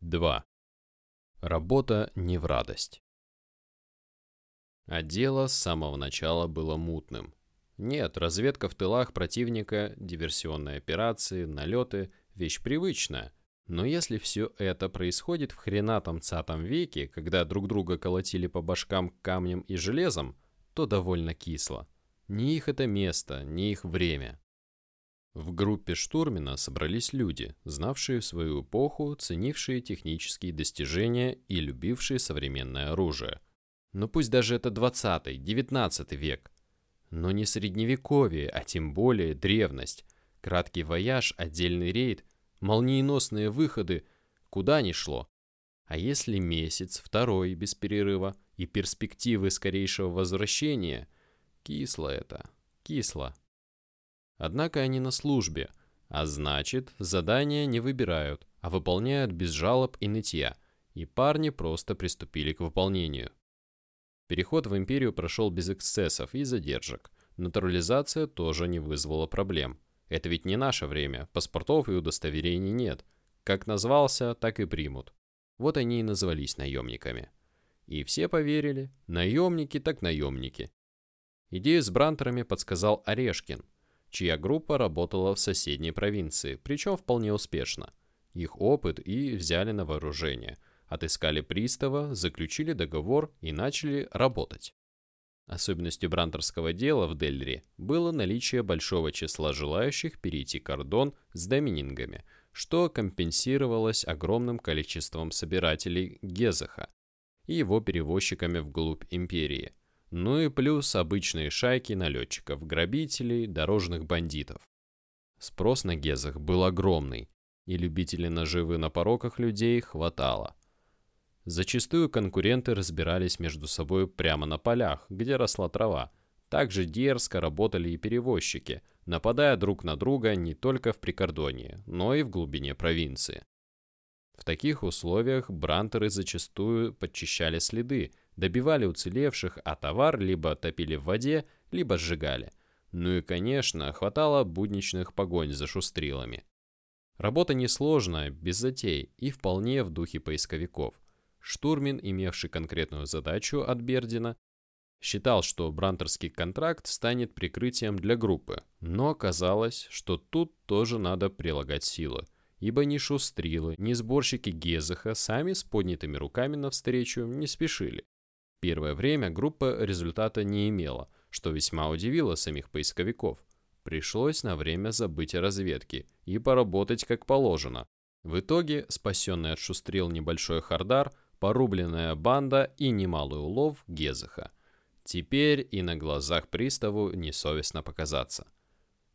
2. Работа не в радость. А дело с самого начала было мутным. Нет, разведка в тылах противника, диверсионные операции, налеты – вещь привычная. Но если все это происходит в хренатом цатом веке, когда друг друга колотили по башкам камнем и железом, то довольно кисло. Не их это место, не их время. В группе Штурмина собрались люди, знавшие свою эпоху, ценившие технические достижения и любившие современное оружие. Но пусть даже это 20-й, 19 век. Но не средневековье, а тем более древность. Краткий вояж, отдельный рейд, молниеносные выходы, куда ни шло. А если месяц, второй, без перерыва, и перспективы скорейшего возвращения, кисло это, кисло. Однако они на службе, а значит, задания не выбирают, а выполняют без жалоб и нытья, и парни просто приступили к выполнению. Переход в империю прошел без эксцессов и задержек. Натурализация тоже не вызвала проблем. Это ведь не наше время, паспортов и удостоверений нет. Как назвался, так и примут. Вот они и назвались наемниками. И все поверили, наемники так наемники. Идею с брантерами подсказал Орешкин – чья группа работала в соседней провинции, причем вполне успешно. Их опыт и взяли на вооружение, отыскали пристава, заключили договор и начали работать. Особенностью брантерского дела в Дельре было наличие большого числа желающих перейти кордон с доминингами, что компенсировалось огромным количеством собирателей Гезаха и его перевозчиками вглубь империи – ну и плюс обычные шайки налетчиков, грабителей, дорожных бандитов. Спрос на Гезах был огромный, и любителей наживы на пороках людей хватало. Зачастую конкуренты разбирались между собой прямо на полях, где росла трава. Также дерзко работали и перевозчики, нападая друг на друга не только в прикордонье, но и в глубине провинции. В таких условиях брантеры зачастую подчищали следы, добивали уцелевших, а товар либо топили в воде, либо сжигали. Ну и, конечно, хватало будничных погонь за шустрилами. Работа несложная, без затей и вполне в духе поисковиков. Штурмин, имевший конкретную задачу от Бердина, считал, что брантерский контракт станет прикрытием для группы, но оказалось, что тут тоже надо прилагать силы, ибо ни шустрилы, ни сборщики Гезаха сами с поднятыми руками навстречу не спешили. Первое время группа результата не имела, что весьма удивило самих поисковиков. Пришлось на время забыть о разведке и поработать как положено. В итоге, спасенный от шустрил небольшой хардар, порубленная банда и немалый улов Гезаха. Теперь и на глазах приставу несовестно показаться.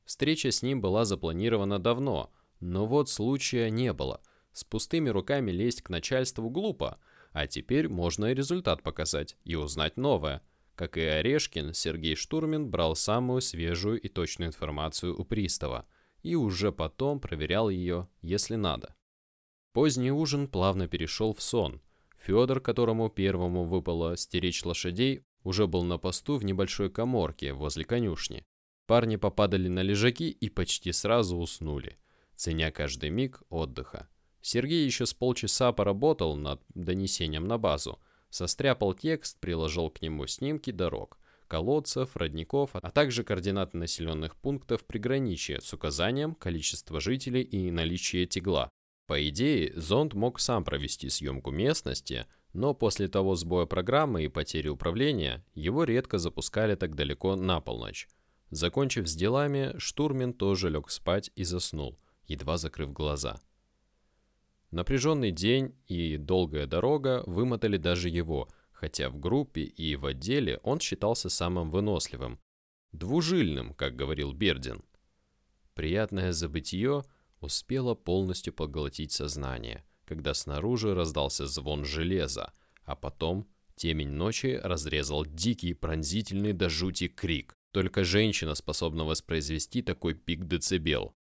Встреча с ним была запланирована давно, но вот случая не было. С пустыми руками лезть к начальству глупо – а теперь можно и результат показать, и узнать новое. Как и Орешкин, Сергей Штурмин брал самую свежую и точную информацию у пристава, и уже потом проверял ее, если надо. Поздний ужин плавно перешел в сон. Федор, которому первому выпало стеречь лошадей, уже был на посту в небольшой коморке возле конюшни. Парни попадали на лежаки и почти сразу уснули, ценя каждый миг отдыха. Сергей еще с полчаса поработал над донесением на базу, состряпал текст, приложил к нему снимки дорог, колодцев, родников, а также координаты населенных пунктов приграничия с указанием количества жителей и наличия тегла. По идее, зонд мог сам провести съемку местности, но после того сбоя программы и потери управления, его редко запускали так далеко на полночь. Закончив с делами, штурмин тоже лег спать и заснул, едва закрыв глаза. Напряженный день и долгая дорога вымотали даже его, хотя в группе и в отделе он считался самым выносливым. Двужильным, как говорил Бердин. Приятное забытье успело полностью поглотить сознание, когда снаружи раздался звон железа, а потом темень ночи разрезал дикий, пронзительный до жути крик. Только женщина способна воспроизвести такой пик децибел.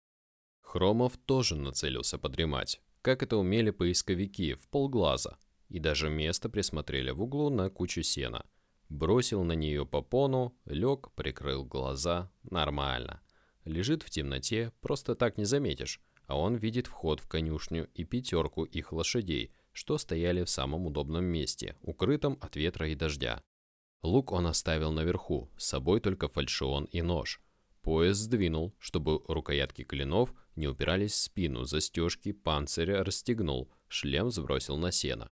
Хромов тоже нацелился подремать, как это умели поисковики, в полглаза, и даже место присмотрели в углу на кучу сена. Бросил на нее попону, лег, прикрыл глаза, нормально. Лежит в темноте, просто так не заметишь, а он видит вход в конюшню и пятерку их лошадей, что стояли в самом удобном месте, укрытом от ветра и дождя. Лук он оставил наверху, с собой только фальшион и нож. Пояс сдвинул, чтобы рукоятки клинов не упирались в спину, застежки панциря расстегнул, шлем сбросил на сено.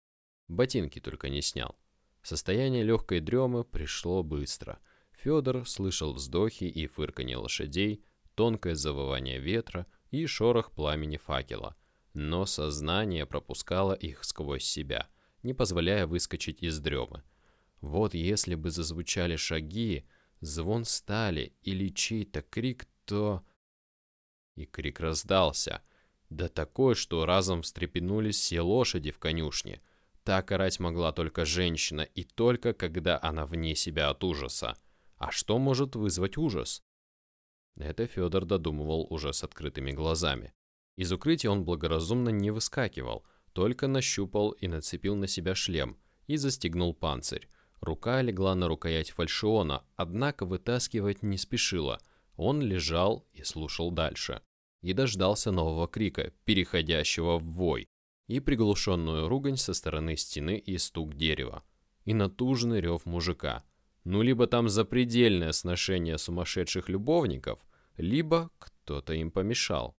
Ботинки только не снял. Состояние легкой дремы пришло быстро. Федор слышал вздохи и фырканье лошадей, тонкое завывание ветра и шорох пламени факела. Но сознание пропускало их сквозь себя, не позволяя выскочить из дремы. Вот если бы зазвучали шаги, звон стали или чей-то крик, то... И крик раздался. Да такой, что разом встрепенулись все лошади в конюшне. Так орать могла только женщина, и только когда она вне себя от ужаса. А что может вызвать ужас? Это Федор додумывал уже с открытыми глазами. Из укрытия он благоразумно не выскакивал, только нащупал и нацепил на себя шлем и застегнул панцирь. Рука легла на рукоять фальшиона, однако вытаскивать не спешила. Он лежал и слушал дальше. И дождался нового крика, переходящего в вой, и приглушенную ругань со стороны стены и стук дерева. И натужный рев мужика. Ну, либо там запредельное сношение сумасшедших любовников, либо кто-то им помешал.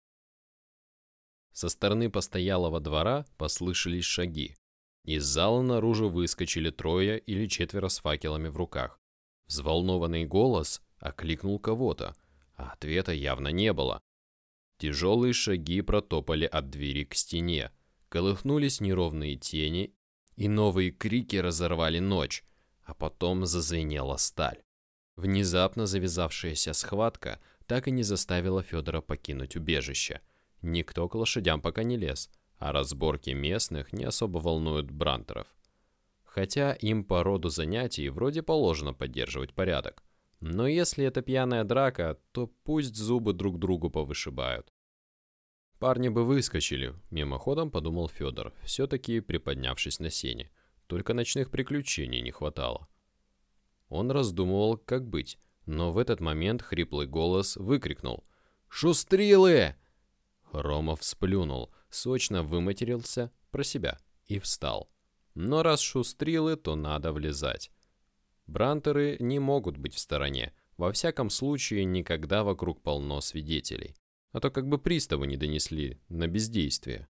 Со стороны постоялого двора послышались шаги. Из зала наружу выскочили трое или четверо с факелами в руках. Взволнованный голос окликнул кого-то, а ответа явно не было. Тяжелые шаги протопали от двери к стене, колыхнулись неровные тени, и новые крики разорвали ночь, а потом зазвенела сталь. Внезапно завязавшаяся схватка так и не заставила Федора покинуть убежище. Никто к лошадям пока не лез – а разборки местных не особо волнуют брантеров. Хотя им по роду занятий вроде положено поддерживать порядок. Но если это пьяная драка, то пусть зубы друг другу повышибают. Парни бы выскочили, мимоходом подумал Федор, все-таки приподнявшись на сене. Только ночных приключений не хватало. Он раздумывал, как быть, но в этот момент хриплый голос выкрикнул «Шустрилы!» Ромов сплюнул – сочно выматерился про себя и встал. Но раз шустрилы, то надо влезать. Брантеры не могут быть в стороне, во всяком случае никогда вокруг полно свидетелей. А то как бы приставы не донесли на бездействие.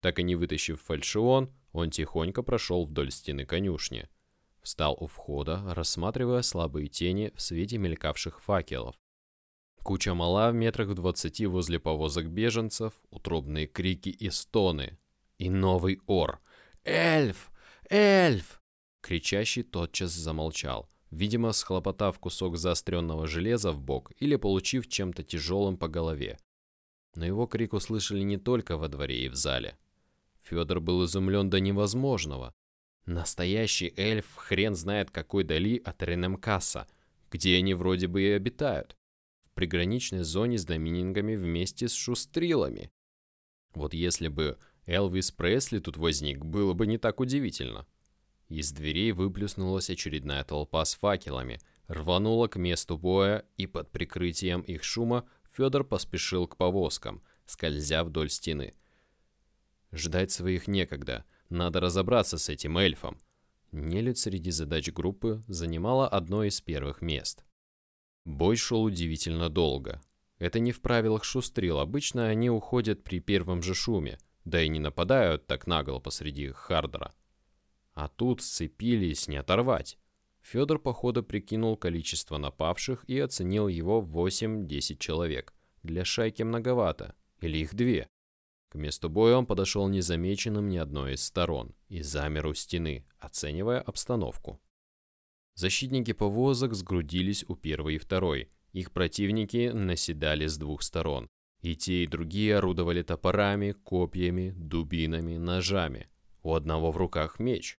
Так и не вытащив фальшион, он тихонько прошел вдоль стены конюшни. Встал у входа, рассматривая слабые тени в свете мелькавших факелов. Куча мала в метрах в двадцати возле повозок беженцев, утробные крики и стоны. И новый ор. «Эльф! Эльф!» Кричащий тотчас замолчал, видимо, схлопотав кусок заостренного железа в бок или получив чем-то тяжелым по голове. Но его крик услышали не только во дворе и в зале. Федор был изумлен до невозможного. Настоящий эльф хрен знает какой дали от Ренемкаса, где они вроде бы и обитают приграничной зоне с доминингами вместе с шустрилами. Вот если бы Элвис Пресли тут возник, было бы не так удивительно. Из дверей выплюснулась очередная толпа с факелами, рванула к месту боя, и под прикрытием их шума Федор поспешил к повозкам, скользя вдоль стены. Ждать своих некогда, надо разобраться с этим эльфом. Нелюдь среди задач группы занимала одно из первых мест. Бой шел удивительно долго. Это не в правилах шустрил, обычно они уходят при первом же шуме, да и не нападают так нагло посреди хардера. А тут сцепились не оторвать. Федор походу прикинул количество напавших и оценил его в 8-10 человек. Для шайки многовато, или их две. К месту боя он подошел незамеченным ни одной из сторон и замер у стены, оценивая обстановку. Защитники повозок сгрудились у первой и второй. Их противники наседали с двух сторон. И те, и другие орудовали топорами, копьями, дубинами, ножами. У одного в руках меч.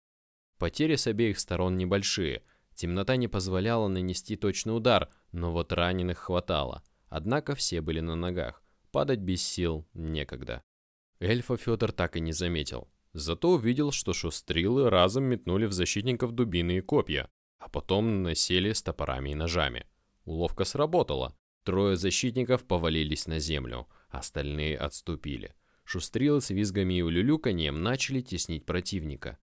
Потери с обеих сторон небольшие. Темнота не позволяла нанести точный удар, но вот раненых хватало. Однако все были на ногах. Падать без сил некогда. Эльфа Федор так и не заметил. Зато увидел, что шустрилы разом метнули в защитников дубины и копья а потом насели с топорами и ножами. Уловка сработала. Трое защитников повалились на землю. остальные отступили. Шустрилы с визгами и улюлюканьем начали теснить противника.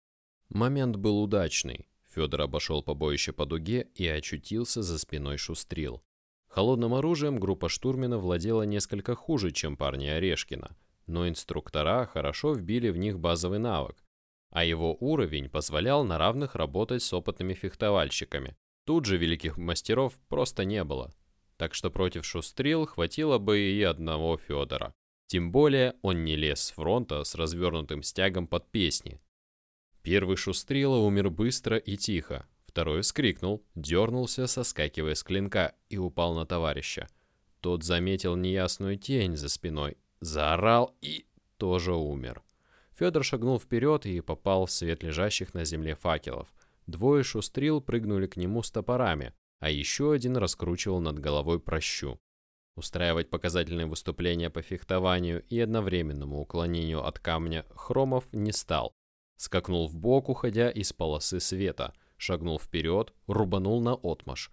Момент был удачный. Федор обошел побоище по дуге и очутился за спиной Шустрил. Холодным оружием группа штурмина владела несколько хуже, чем парни Орешкина, но инструктора хорошо вбили в них базовый навык, а его уровень позволял на равных работать с опытными фехтовальщиками. Тут же великих мастеров просто не было, так что против Шустрил хватило бы и одного Федора. Тем более он не лез с фронта с развернутым стягом под песни. Первый Шустрила умер быстро и тихо, второй скрикнул, дернулся, соскакивая с клинка, и упал на товарища. Тот заметил неясную тень за спиной, заорал и тоже умер. Федор шагнул вперед и попал в свет лежащих на земле факелов. Двое шустрил прыгнули к нему с топорами, а еще один раскручивал над головой прощу. Устраивать показательные выступления по фехтованию и одновременному уклонению от камня Хромов не стал. Скакнул в бок, уходя из полосы света, шагнул вперед, рубанул на отмаш.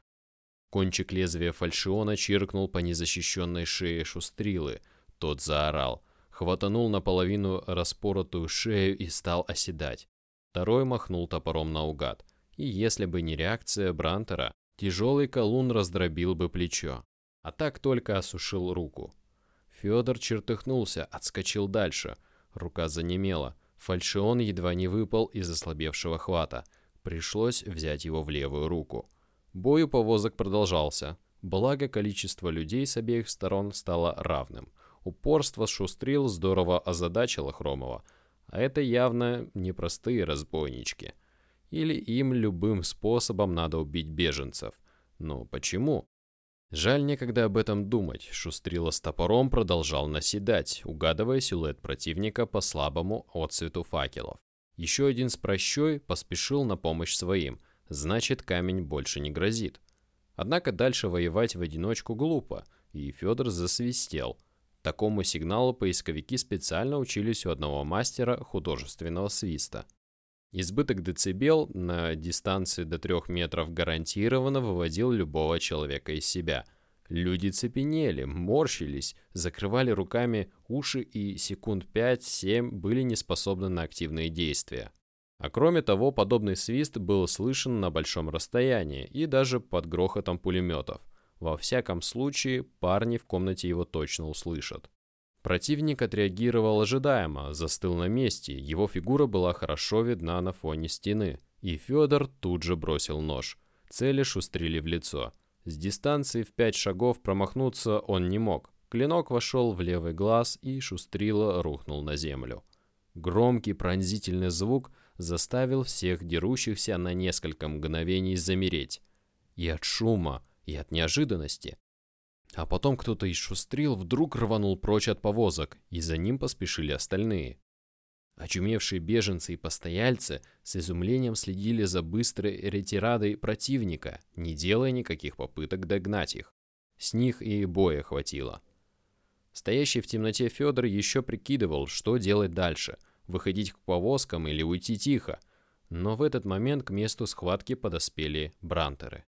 Кончик лезвия фальшиона чиркнул по незащищенной шее шустрилы. Тот заорал, хватанул наполовину распоротую шею и стал оседать. Второй махнул топором наугад. И если бы не реакция Брантера, тяжелый колун раздробил бы плечо а так только осушил руку. Федор чертыхнулся, отскочил дальше. Рука занемела. Фальшион едва не выпал из ослабевшего хвата. Пришлось взять его в левую руку. Бой у повозок продолжался. Благо, количество людей с обеих сторон стало равным. Упорство шустрил здорово озадачило Хромова. А это явно непростые разбойнички. Или им любым способом надо убить беженцев. Но почему? Жаль некогда об этом думать. Шустрила с топором продолжал наседать, угадывая силуэт противника по слабому отцвету факелов. Еще один с прощой поспешил на помощь своим, значит камень больше не грозит. Однако дальше воевать в одиночку глупо, и Федор засвистел. Такому сигналу поисковики специально учились у одного мастера художественного свиста. Избыток децибел на дистанции до 3 метров гарантированно выводил любого человека из себя. Люди цепенели, морщились, закрывали руками уши и секунд 5-7 были неспособны на активные действия. А кроме того, подобный свист был слышен на большом расстоянии и даже под грохотом пулеметов. Во всяком случае, парни в комнате его точно услышат. Противник отреагировал ожидаемо, застыл на месте, его фигура была хорошо видна на фоне стены, и Федор тут же бросил нож. Цели шустрили в лицо. С дистанции в пять шагов промахнуться он не мог. Клинок вошел в левый глаз, и шустрила рухнул на землю. Громкий пронзительный звук заставил всех дерущихся на несколько мгновений замереть. И от шума, и от неожиданности. А потом кто-то из шустрил вдруг рванул прочь от повозок, и за ним поспешили остальные. Очумевшие беженцы и постояльцы с изумлением следили за быстрой ретирадой противника, не делая никаких попыток догнать их. С них и боя хватило. Стоящий в темноте Федор еще прикидывал, что делать дальше – выходить к повозкам или уйти тихо. Но в этот момент к месту схватки подоспели брантеры.